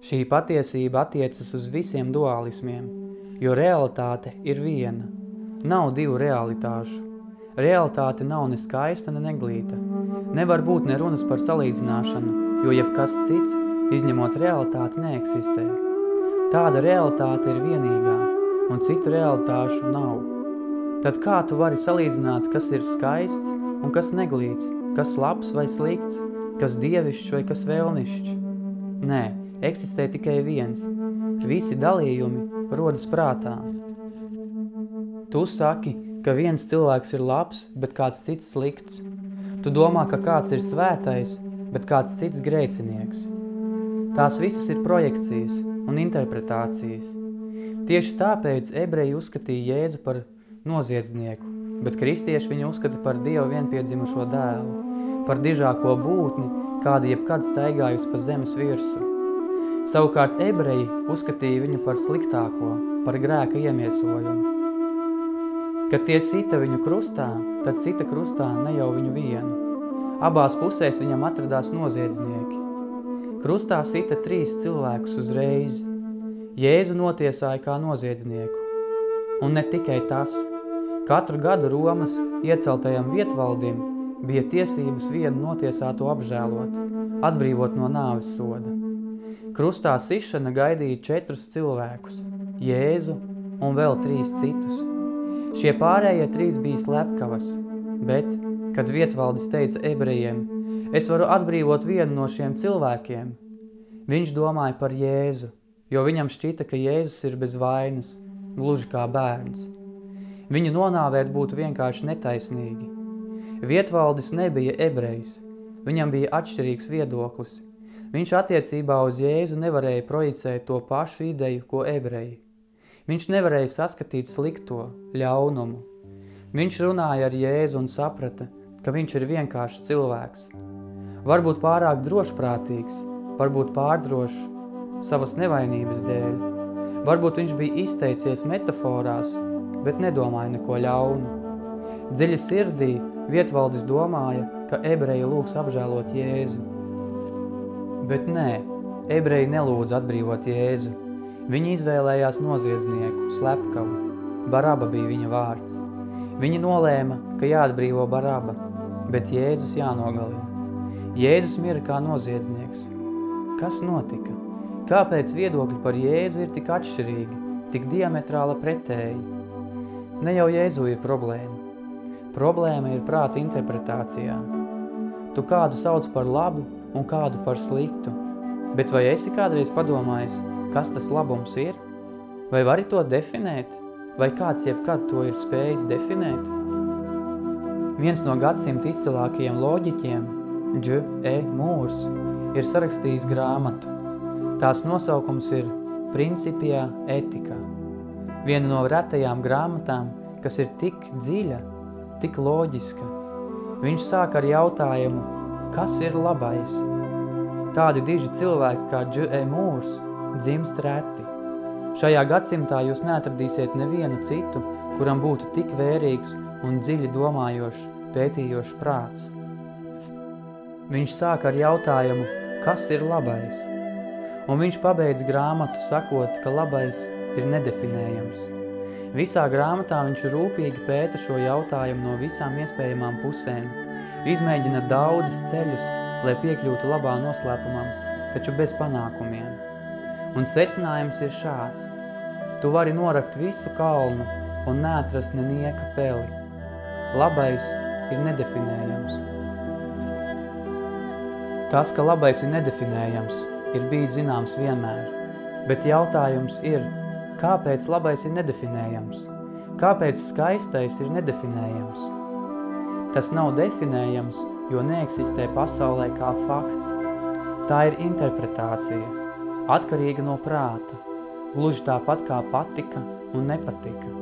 Šī patiesība attiecas uz visiem dualismiem, jo realitāte ir viena. Nav divu realitāšu. Realitāte nav ne skaista, ne neglīta. Nevar būt ne runas par salīdzināšanu, jo jebkas cits, izņemot realitāti, neeksistē. Tāda realitāte ir vienīgā, un citu realitāšu nav. Tad kā tu vari salīdzināt, kas ir skaists un kas neglīts, kas labs vai slikts, kas dievišķs vai kas vēlnišķs? Nē, eksistē tikai viens. Visi dalījumi rodas prātā. Tu saki, ka viens cilvēks ir labs, bet kāds cits slikts. Tu domā, ka kāds ir svētais, bet kāds cits grēcinieks. Tās visas ir projekcijas un interpretācijas. Tieši tāpēc ebreji uzskatīja Jēzu par noziedznieku, bet kristieši viņu uzskata par Dievu vienpiedzimušo dēlu, par dižāko būtni, kāda jebkad staigājusi pa zemes virsu. Savukārt ebreji uzskatīja viņu par sliktāko, par grēka iemiesojumu. Kad tie sita viņu krustā, tad sita krustā ne jau viņu vienu. Abās pusēs viņam atradās noziedznieki. Krustā sita trīs cilvēkus uzreiz. Jēzu notiesāja kā noziedznieku. Un ne tikai tas. Katru gadu Romas ieceltajam vietvaldim bija tiesības vienu notiesāto apžēlot, atbrīvot no nāves soda. Krustā sišana gaidīja četrus cilvēkus – Jēzu un vēl trīs citus. Šie pārējie trīs bija slepkavas, bet, kad vietvaldis teica ebrejiem, es varu atbrīvot vienu no šiem cilvēkiem, viņš domāja par Jēzu, jo viņam šķita, ka Jēzus ir bez vainas, gluži kā bērns. Viņu nonāvēt būtu vienkārši netaisnīgi. Vietvaldis nebija ebrejs, viņam bija atšķirīgs viedoklis – Viņš attiecībā uz Jēzu nevarēja projicēt to pašu ideju, ko ebreji. Viņš nevarēja saskatīt slikto, ļaunumu. Viņš runāja ar Jēzu un saprata, ka viņš ir vienkāršs cilvēks. Varbūt pārāk drošprātīgs, varbūt pārdrošs savas nevainības dēļ. Varbūt viņš bija izteicies metaforās, bet nedomāja neko ļaunu. Dziļi sirdī vietvaldis domāja, ka ebreji lūgs apžēlot Jēzu. Bet nē, ebreji nelūdz atbrīvot Jēzu. Viņi izvēlējās noziedznieku, slepkavu. Baraba bija viņa vārds. Viņi nolēma, ka jāatbrīvo Baraba, bet Jēzus jānogalina. Jēzus mira kā noziedznieks. Kas notika? Kāpēc viedokļi par Jēzu ir tik atšķirīgi, tik diametrāla pretēji? Ne jau Jēzu ir problēma. Problēma ir prāta interpretācijā. Tu kādu sauc par labu, un kādu par sliktu. Bet vai esi kādreiz padomājis, kas tas labums ir? Vai vari to definēt? Vai kāds jebkad to ir spējis definēt? Viens no gadsimta izcilākajiem loģiķiem, Dž. E. Mūrs, ir sarakstījis grāmatu. Tās nosaukums ir Principijā etika. Viena no retajām grāmatām, kas ir tik dziļa, tik loģiska. Viņš sāk ar jautājumu, Kas ir labais? Tādi diži cilvēki kā Dž.E. Mūrs dzimst reti. Šajā gadsimtā jūs neatradīsiet nevienu citu, kuram būtu tik vērīgs un dziļi domājošs, pētījošs prāts. Viņš sāk ar jautājumu, kas ir labais? Un viņš pabeidz grāmatu sakot, ka labais ir nedefinējams. Visā grāmatā viņš rūpīgi pēta šo jautājumu no visām iespējamām pusēm – Izmēģina daudzus ceļus, lai piekļūtu labā noslēpumam, taču bez panākumiem. Un secinājums ir šāds. Tu vari norakt visu kalnu un neatrast nenieka peli. Labais ir nedefinējams. Tas, ka labais ir nedefinējams, ir bijis zināms vienmēr. Bet jautājums ir, kāpēc labais ir nedefinējams? Kāpēc skaistais ir nedefinējams? Tas nav definējams, jo neeksistē pasaulē kā fakts. Tā ir interpretācija, atkarīga no prāta, gluži tāpat kā patika un nepatika.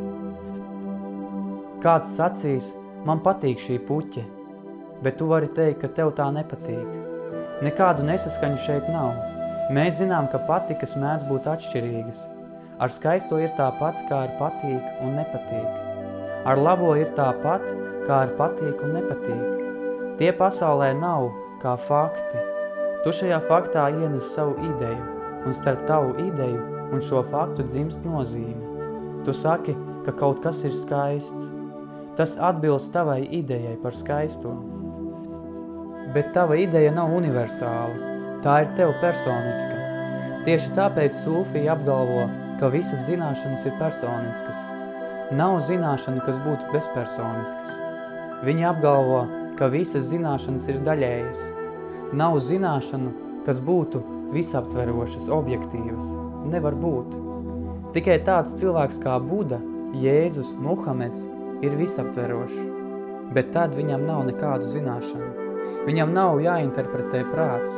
Kāds sacīs, man patīk šī puķe, bet tu vari teikt, ka tev tā nepatīk. Nekādu nesaskaņu šeit nav. Mēs zinām, ka patikas mēdz būt atšķirīgas. Ar skaisto ir tāpat, kā ar patīk un nepatīk. Ar labo ir tāpat, kā ar patīk un nepatīk. Tie pasaulē nav kā fakti. Tu šajā faktā ienes savu ideju, un starp tavu ideju un šo faktu dzimst nozīme. Tu saki, ka kaut kas ir skaists. Tas atbilst tavai idejai par skaisto. Bet tava ideja nav universāla, tā ir tev personiska. Tieši tāpēc Sūfija apgalvo, ka visas zināšanas ir personiskas. Nav zināšanu, kas būtu bezpersoniskas. Viņi apgalvo, ka visas zināšanas ir daļējas. Nav zināšanu, kas būtu visaptverošas, objektīvas. Nevar būt. Tikai tāds cilvēks kā Buda, Jēzus, Muhameds ir visaptverošs. Bet tad viņam nav nekādu zināšanu. Viņam nav jāinterpretē prāts.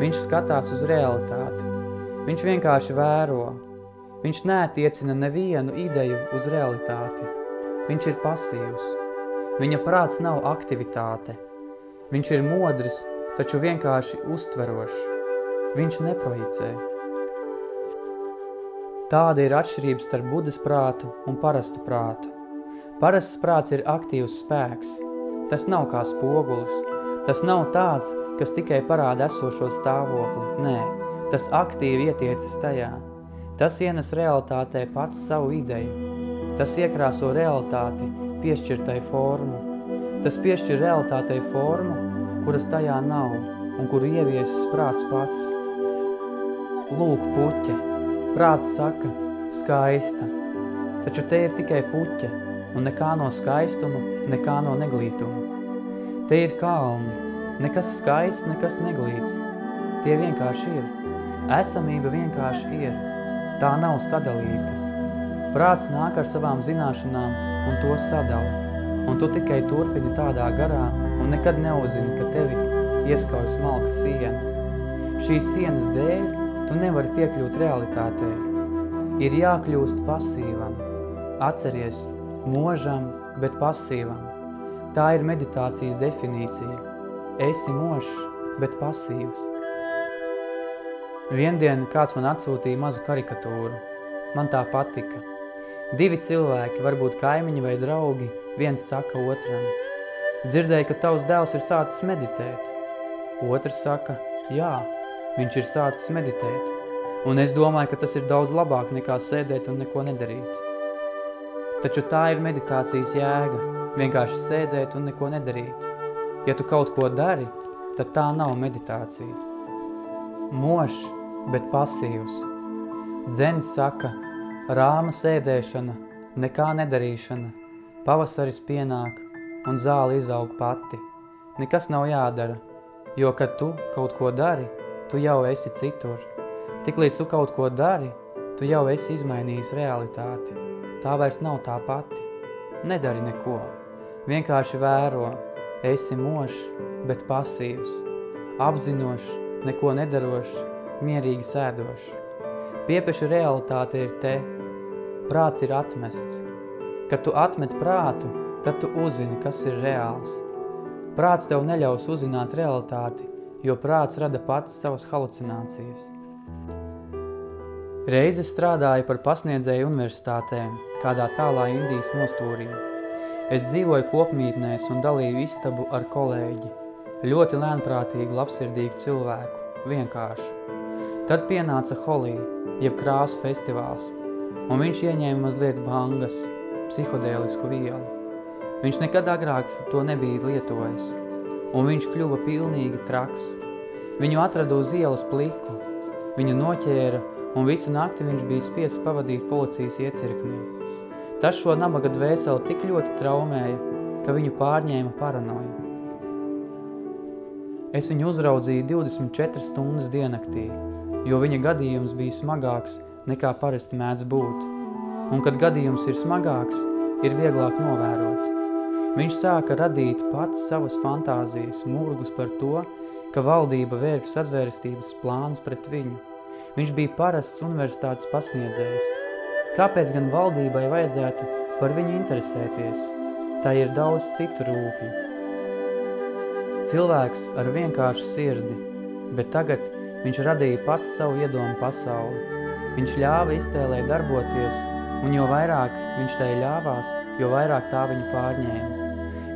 Viņš skatās uz realitāti. Viņš vienkārši vēro. Viņš neatiecina nevienu ideju uz realitāti. Viņš ir pasīvs. Viņa prāts nav aktivitāte. Viņš ir modris, taču vienkārši uztverošs. Viņš neprojicē. Tāda ir atšķirība starp budas prātu un parastu prātu. Parasts prāts ir aktīvs spēks. Tas nav kā spogulis. Tas nav tāds, kas tikai parāda esošo stāvokli. Nē, tas aktīvi ietiecas tajā. Tas ienes realitātei pats savu ideju. Tas iekrāso realitāti, piešķirtai formu. Tas piešķir realitātei formu, kuras tajā nav un kuru ieviesis prāts pats. Lūk, puķe, Prāts saka, skaista, taču te ir tikai puķe, un nekā no skaistuma, nekā no neglītuma. Te ir kalni, nekas skaists, nekas neglīts. Tie vienkārši ir. Esamība vienkārši ir. Tā nav sadalīta. Prāts nāk ar savām zināšanām un to sadala. Un tu tikai turpini tādā garā un nekad neuzzini, ka tevi ieskauj smalka siena. Šīs sienas dēļ Tu nevari piekļūt realitātei. Ir jākļūst pasīvam. Atceries, možam, bet pasīvam. Tā ir meditācijas definīcija. Esi mošs, bet pasīvs. Viendien kāds man atsūtīja mazu karikatūru. Man tā patika. Divi cilvēki, varbūt kaimiņi vai draugi, viens saka otram. Dzirdēju, ka tavs dēls ir sācis meditēt. Otrs saka, jā, Viņš ir sācis meditēt, un es domāju, ka tas ir daudz labāk nekā sēdēt un neko nedarīt. Taču tā ir meditācijas jēga, vienkārši sēdēt un neko nedarīt. Ja tu kaut ko dari, tad tā nav meditācija. Mošs, bet pasīvs. Dzens saka, rāma sēdēšana, nekā nedarīšana, pavasaris pienāk un zāle izaug pati. Nekas nav jādara, jo, kad tu kaut ko dari, tu jau esi citur. Tiklīdz tu kaut ko dari, tu jau esi izmainījis realitāti. Tā vairs nav tā pati. Nedari neko. Vienkārši vēro. Esi mošs, bet pasīvs. Apzinošs, neko nedarošs, mierīgi sēdošs. Piepeša realitāte ir te. Prāts ir atmests. Kad tu atmet prātu, tad tu uzzini, kas ir reāls. Prāts tev neļaus uzzināt realitāti, jo prāts rada pats savas halucinācijas. Reize strādāju par pasniedzēju universitātēm, kādā tālā Indijas nostūrī. Es dzīvoju kopmītnēs un dalīju istabu ar kolēģi. Ļoti lēnprātīgu, labsirdīgu cilvēku, vienkāršu. Tad pienāca Holī, jeb krāsu festivāls, un viņš ieņēma mazliet bangas, psihodēlisku vielu. Viņš nekad agrāk to nebija lietojis – un viņš kļuva pilnīgi traks. Viņu atrada uz ielas pliku, viņu noķēra, un visu nakti viņš bija spiests pavadīt policijas iecirknī. Tas šo nabaga dvēseli tik ļoti traumēja, ka viņu pārņēma paranoja. Es viņu uzraudzīju 24 stundas dienaktī, jo viņa gadījums bija smagāks nekā parasti mēdz būt. Un, kad gadījums ir smagāks, ir vieglāk novērot. Viņš sāka radīt pats savas fantāzijas, murgus par to, ka valdība vērp sazvērstības plānus pret viņu. Viņš bija parasts universitātes pasniedzējs. Kāpēc gan valdībai vajadzētu par viņu interesēties? Tā ir daudz citu rūpju. Cilvēks ar vienkāršu sirdi, bet tagad viņš radīja pats savu iedomu pasauli. Viņš ļāva iztēlē darboties, un jo vairāk viņš tai ļāvās, jo vairāk tā viņu pārņēma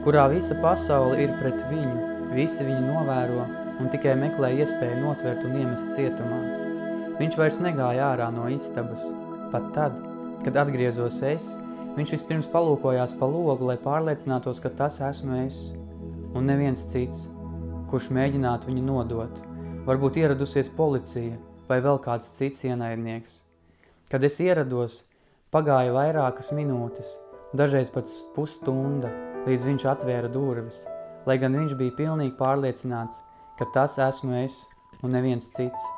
kurā visa pasaule ir pret viņu, visi viņu novēro un tikai meklē iespēju notvert un iemest cietumā. Viņš vairs negāja ārā no istabas. Pat tad, kad atgriezos es, viņš vispirms palūkojās pa logu, lai pārliecinātos, ka tas esmu es, un neviens cits, kurš mēģinātu viņu nodot. Varbūt ieradusies policija vai vēl kāds cits ienaidnieks. Kad es ierados, pagāja vairākas minūtes, dažreiz pat pusstunda, līdz viņš atvēra durvis, lai gan viņš bija pilnīgi pārliecināts, ka tas esmu es un neviens cits.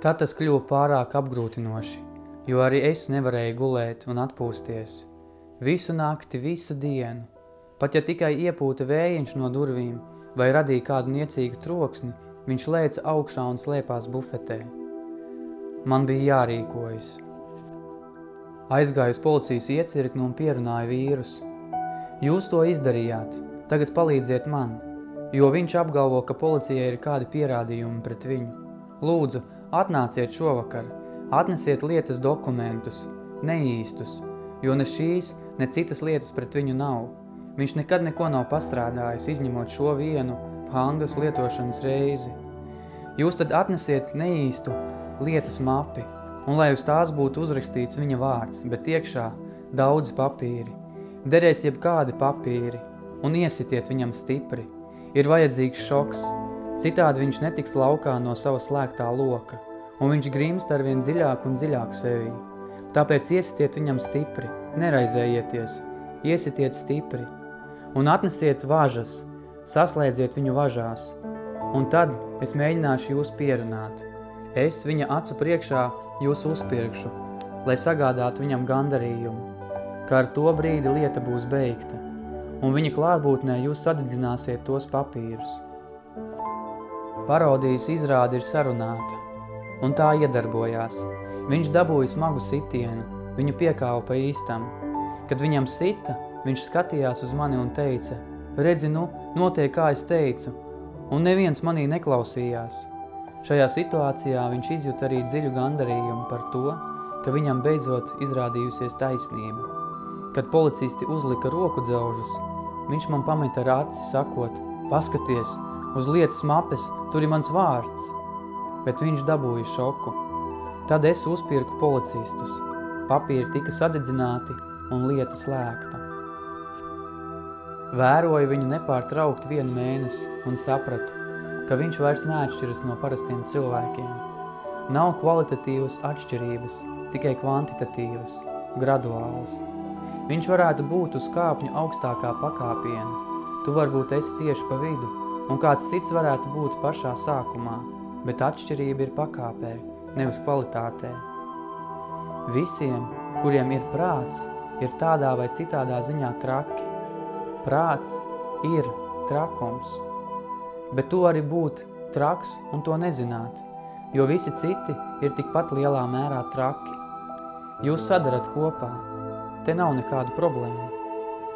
Tad tas kļuva pārāk apgrūtinoši, jo arī es nevarēju gulēt un atpūsties. Visu nakti, visu dienu. Pat ja tikai iepūta vējiņš no durvīm vai radīja kādu niecīgu troksni, viņš lēca augšā un slēpās bufetē. Man bija jārīkojas. Aizgāju uz policijas iecirkni un pierunāju vīrus. Jūs to izdarījāt, tagad palīdziet man, jo viņš apgalvo, ka policijai ir kādi pierādījumi pret viņu. Lūdzu, Atnāciet šovakar, atnesiet lietas dokumentus, neīstus, jo ne šīs, ne citas lietas pret viņu nav. Viņš nekad neko nav pastrādājis, izņemot šo vienu hangas lietošanas reizi. Jūs tad atnesiet neīstu lietas mapi, un lai uz tās būtu uzrakstīts viņa vārds, bet iekšā daudz papīri. Derēs jebkādi papīri, un iesitiet viņam stipri. Ir vajadzīgs šoks, Citādi viņš netiks laukā no sava slēgtā loka, un viņš grimst ar vien dziļāk un dziļāk sevī. Tāpēc iesitiet viņam stipri, neraizējieties, iesitiet stipri, un atnesiet važas, saslēdziet viņu važās, un tad es mēģināšu jūs pierunāt. Es viņa acu priekšā jūs uzpirkšu, lai sagādātu viņam gandarījumu, ka ar to brīdi lieta būs beigta, un viņa klātbūtnē jūs sadedzināsiet tos papīrus. Parodijas izrāde ir sarunāta, un tā iedarbojās. Viņš dabūja smagu sitienu, viņu piekāva pa īstam. Kad viņam sita, viņš skatījās uz mani un teica, redzi, nu, notiek kā es teicu, un neviens manī neklausījās. Šajā situācijā viņš izjut arī dziļu gandarījumu par to, ka viņam beidzot izrādījusies taisnība. Kad policisti uzlika roku dzelžus, viņš man pameta ar aci sakot, paskaties, Uz lietas mapes tur ir mans vārds, bet viņš dabūja šoku. Tad es uzpirku policistus. Papīri tika sadedzināti un lieta slēgta. Vēroju viņu nepārtraukt vienu mēnesi un sapratu, ka viņš vairs neatšķiras no parastiem cilvēkiem. Nav kvalitatīvas atšķirības, tikai kvantitatīvas, graduālas. Viņš varētu būt uz kāpņu augstākā pakāpiena. Tu varbūt esi tieši pa vidu, un kāds cits varētu būt pašā sākumā, bet atšķirība ir pakāpē, nevis kvalitātē. Visiem, kuriem ir prāts, ir tādā vai citādā ziņā traki. Prāts ir trakums, bet tu arī būt traks un to nezināt, jo visi citi ir tikpat lielā mērā traki. Jūs sadarat kopā, te nav nekādu problēmu.